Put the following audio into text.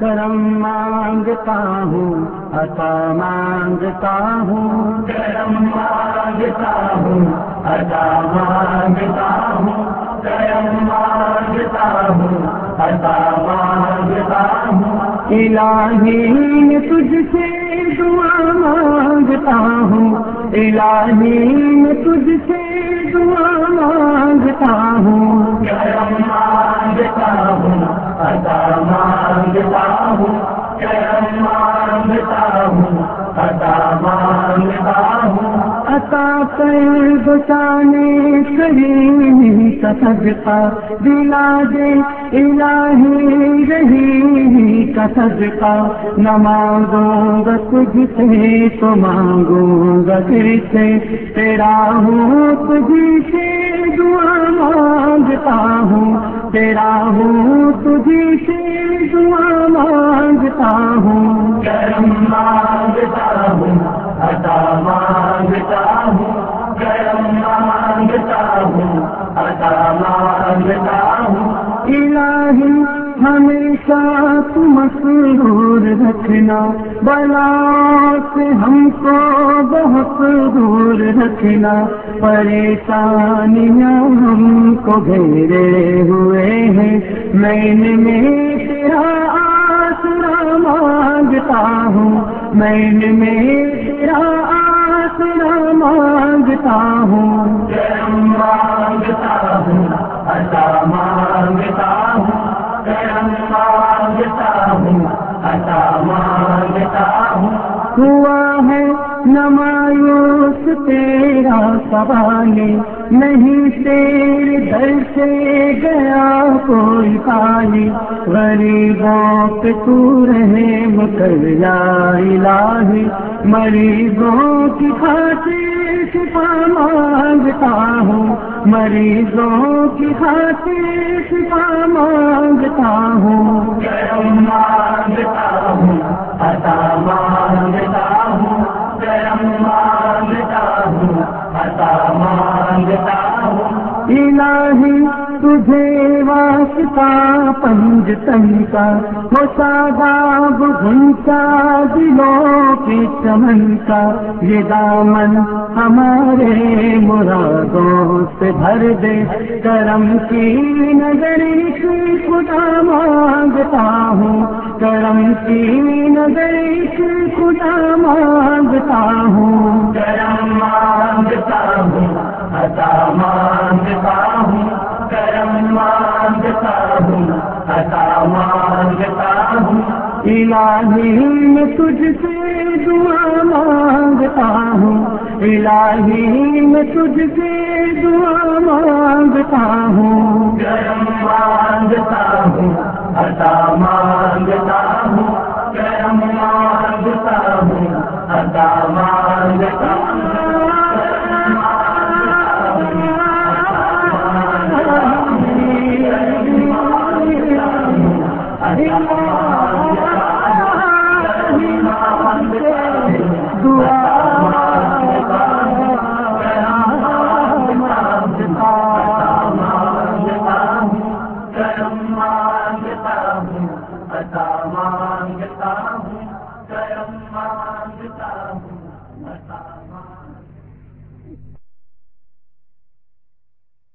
کرم مانگتا ہوں عطا مانگتا ہوں۔ کرم مانگتا ہوں عطا مانگتا ہوں۔ کرم مانگتا ہوں عطا مانگتا ہوں۔ الہی میں تجھ سے دعا مانگتا ہوں۔ الہی میں تجھ سے دعا مانگتا ہوں۔ کرم مانگتا ہوں عطا مانگتا عطا مانگتا ہوں کر بچانے کریم کا صدقہ، دلا دے الہی رہی کا صدقہ۔ نہ مانگوں گا تجھ سے تو مانگوں گا پھر سے۔ تیرا ہوں تجھ سے دعا مانگتا ہوں۔ تیرا ہوں تجھ سے دعا مانگتا ہوں۔ کرم مانگتا ہوں ہوں الہی، ہمیشہ تم مسرور رکھنا، بلا سے ہم کو بہت دور رکھنا۔ پریشانیاں ہم کو گھیرے ہوئے ہیں۔ میں میں تیرا آسرا مانگتا ہوں۔ میں میں تیرا آسرا مانگتا ہوں۔ مانگتا ہوں عطا مانگتا ہوں ہوا ہے نمایوس تیرا سوال نہیں تیرے در سے گیا کوئی خالی غریبوں پہ تو رہے مکر الہی مریضوں کی خاطر شفا مانگتا ہوں مریضوں کی خاطر شفا مانگتا ہوں کرم واسطہ پنج تن کا ہو ساداب گھنسا دلوں کے چمن کا یہ دامن ہمارے مرادوں سے بھر دے کرم کی نظر کی خدا مانگتا ہوں کرم کی نظر کی خدا مانگتا ہوں کرم مانگتا ہوں عطا مانگتا ہوں کرم مانگتا ہوں عطا مانگتا ہوں الہی میں تجھ سے دعا مانگتا ہوں۔ الہی میں تجھ سے دعا مانگتا ہوں۔ کرم مانگتا ہوں، عطا مانگتا ہوں۔ کرم مانگتا ہوں، عطا مانگتا ہوں۔ مانگتا ہوں کرم مانگتا ہوں متا